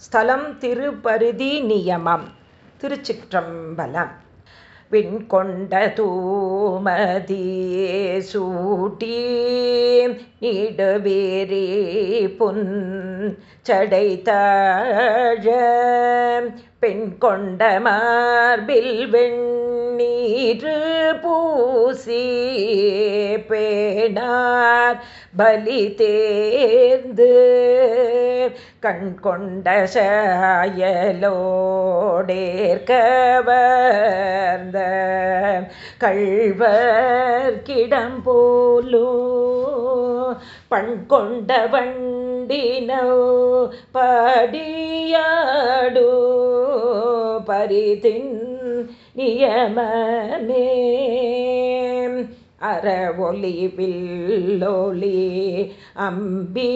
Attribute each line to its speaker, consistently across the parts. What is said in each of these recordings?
Speaker 1: ஸ்தலம் திருப்பருதி நியமம். திருச்சிற்றம்பலம். விண்கொண்ட தூமதியே சூட்டி இடுவேரே புன் சடை தாழ. பெண் கொண்ட மார்பில் வெண் வெண்ணீரு பூசி பேடார் பலி தேர்ந்து கண் கொண்ட சாயலோடேற்கவர்ந்த கழ்வர்கிடம் போலோ பண் கொண்ட வண்டினோ படியாடோ பரிதின் நியமமே. அறவொலி ஒளி வில்லோலி அம்பீனோலி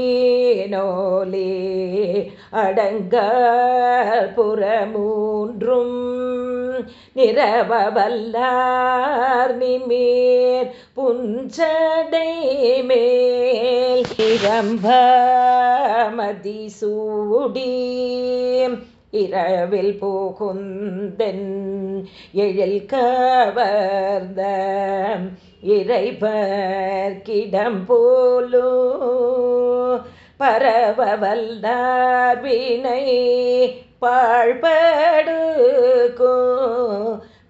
Speaker 1: அடங்க புறமூன்றும் நிறவல்லார் நிமீர் புஞ்சடை மேல் கிரம்ப மதிசூடி. இரவில் போகுந்தன் எழில் கவர்ந்த இறைபர்கிடம் போலோ பரவவல்லார் வினை பாழ்படுகோ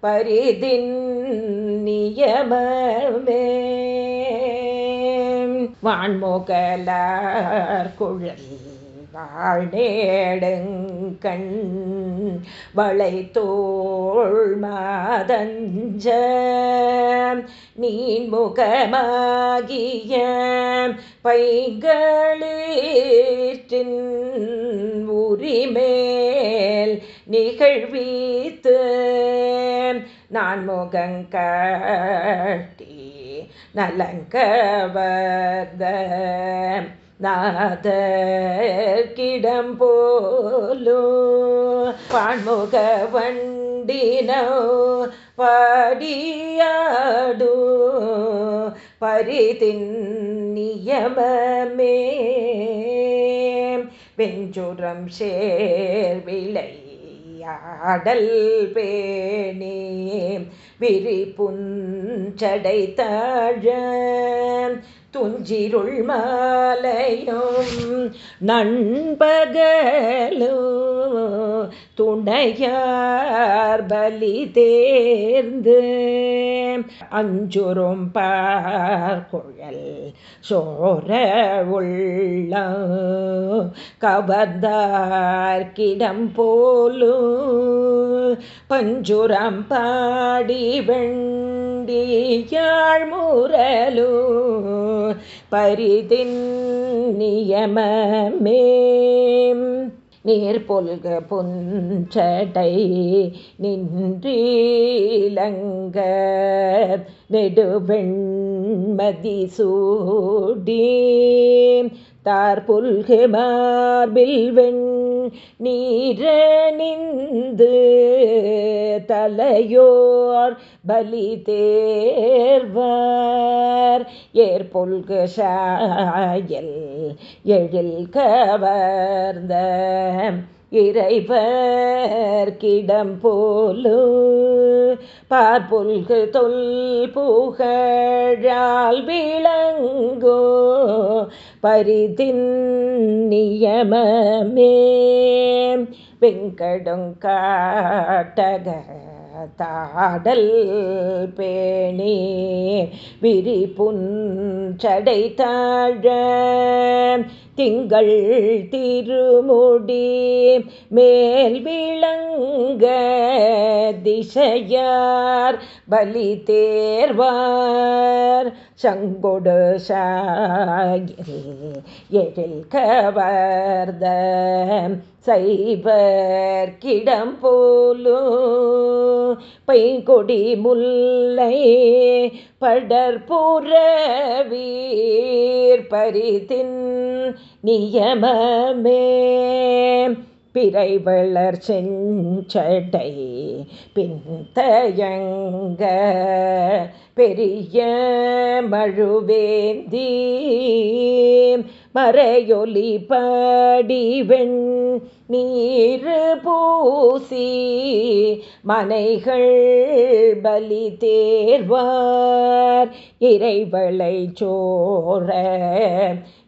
Speaker 1: பரிதின் நியமமே. வான்மோகலார் குழல் வாழ்நேடுங்கண் வளைத்தோள் தோள் மாதஞ்ச நீன்முகமாகிய பைகளிற்றின் உரிமேல் நிகழ்வீத்து நான் முகங்கட்டி நலங்கவர்த. நாதர்கிடம் போலோ பான்முக வண்டினோ பாடியாடோ பரிதின் நியமமே வெஞ்சுரம் சேர்விளை ஆடல் பேணி விரிப்புஞ்சடை தாழ துஞ்சிருள் மாலையும் நண்பகலும் துணையார் பலி தேர்ந்து அஞ்சுரும் பார்குழல் சோர உள்ள கவர்ந்தார்கிடம் போலும் பஞ்சுரம் பாடி வெண் வெண்டியாழ் முரலோ பரிதின் நியமமே. நீர்பொல்க புஞ்சடை நின்றீலங்க நெடுவெண்மதி சூடி தார் புல்கு மார்பில் வெண் நீரணிந்து தலையோர் பலி தேர்வர். ஏற்பொல்கு சாயல் எழில் கவர்ந்த இறைவர் கிடம் போலு. பார்புல்கு தொல் புகழால் விளங்கோ. பரிதின் நியமமே. வெங்கடுங்காட்டக தாடல் பேணி விரிபுஞ்சடை தாழ திங்கள் திருமுடி மேல் விளங்க திசையார் பலி தேர்வார். சங்கொடு சாயில் எழில் கவர்த சைவர்கிடம் போலோ. பைங்கொடி முல்லை படற்புற வீர் பரிதின் நியமமே. பிறை வளர் செஞ்சடை பின்தயங்க பெரிய மழுவேந்தி மறையொலி படிவெண் நீர் பூசி மனைகள் பலி தேர்வார். இறைவளை சோர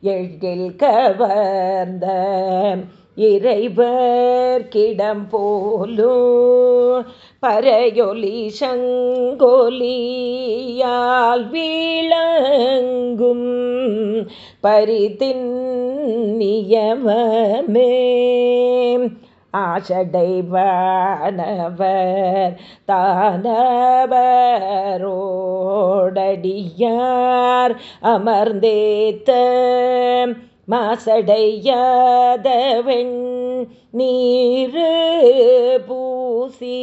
Speaker 1: எழில் கவர்ந்த இறைவர் கிடம் போலும் பரையொலி சங்கொலியால் வீழங்கும் பரிதின் நியமமே. ஆஷடைவானவர் தானவரோடடியார் அமர்ந்தேத்த மாசடையாதவெண் நீரு பூசி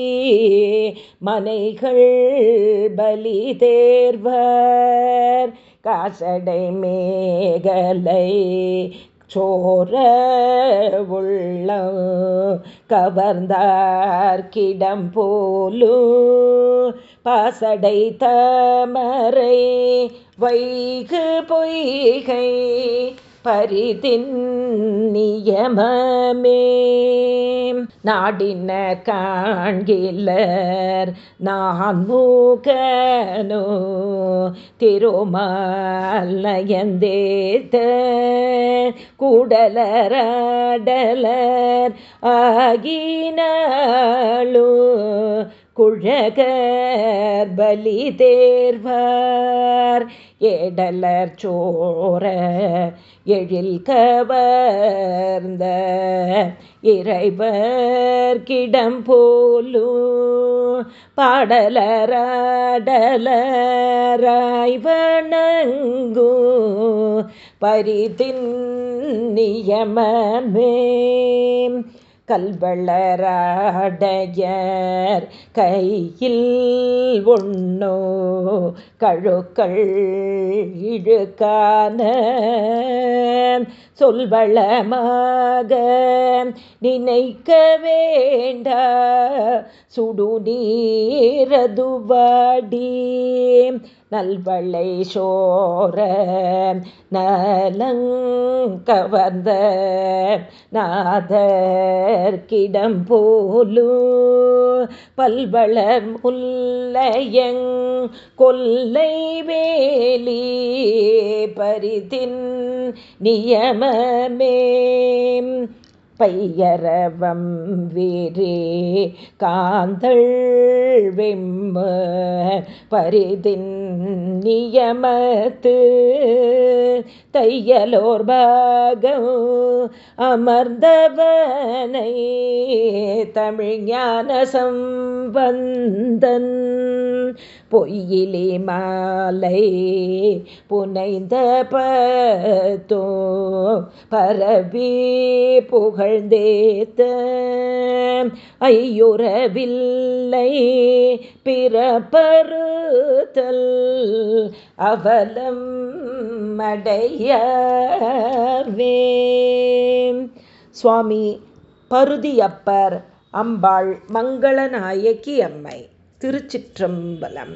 Speaker 1: மனைகள் பலி தேர்வர். காசடை மேகலை சோர உள்ள கவர்ந்தார்கிடம் போலும் பாசடை தமரை வைகு பொய்கை பரிதின் நியமமே நாடின காண்கிலர் நான் மூகனோ திருமால் கூடலராடலர் ஆகினாளோ குழகர் பலி தேர்வார் ஏடலர் சோர எழில் கவர்ந்த இறைவர் கிடம் போலும் பாடலராடலராய்வணங்கு பரிதின் நியமே கல்வளராடையர் கையில் ஒண்ணோ கழுக்கள் இழுக்கான சொல்வளமாக நினைக்க வேண்ட சுடுநீரதுவாடி. நல்வளை சோர நலங்கவர்ந்த நாதர்கிடம் போலு பல்வளர் முல்லையங் கொல்லை வேலி பரிதின் நியம நியமமே பையரவம் வீரே காந்தள் வெம்ம பரிதின் நியமத்து. தையலோர் பாகம் அமர்ந்தவனை தமிழ் ஞான சம்பந்தன் பொய்யிலே மாலை புனைந்த பத்தோ பரவி புகழ்ந்தேத்த. ஐயுறவில்லை பிறப்பருத்தல் அவலம் அடையவே. சுவாமி பருதியப்பர் அம்பாள் மங்களநாயக்கி அம்மை திருச்சிற்றம்பலம்.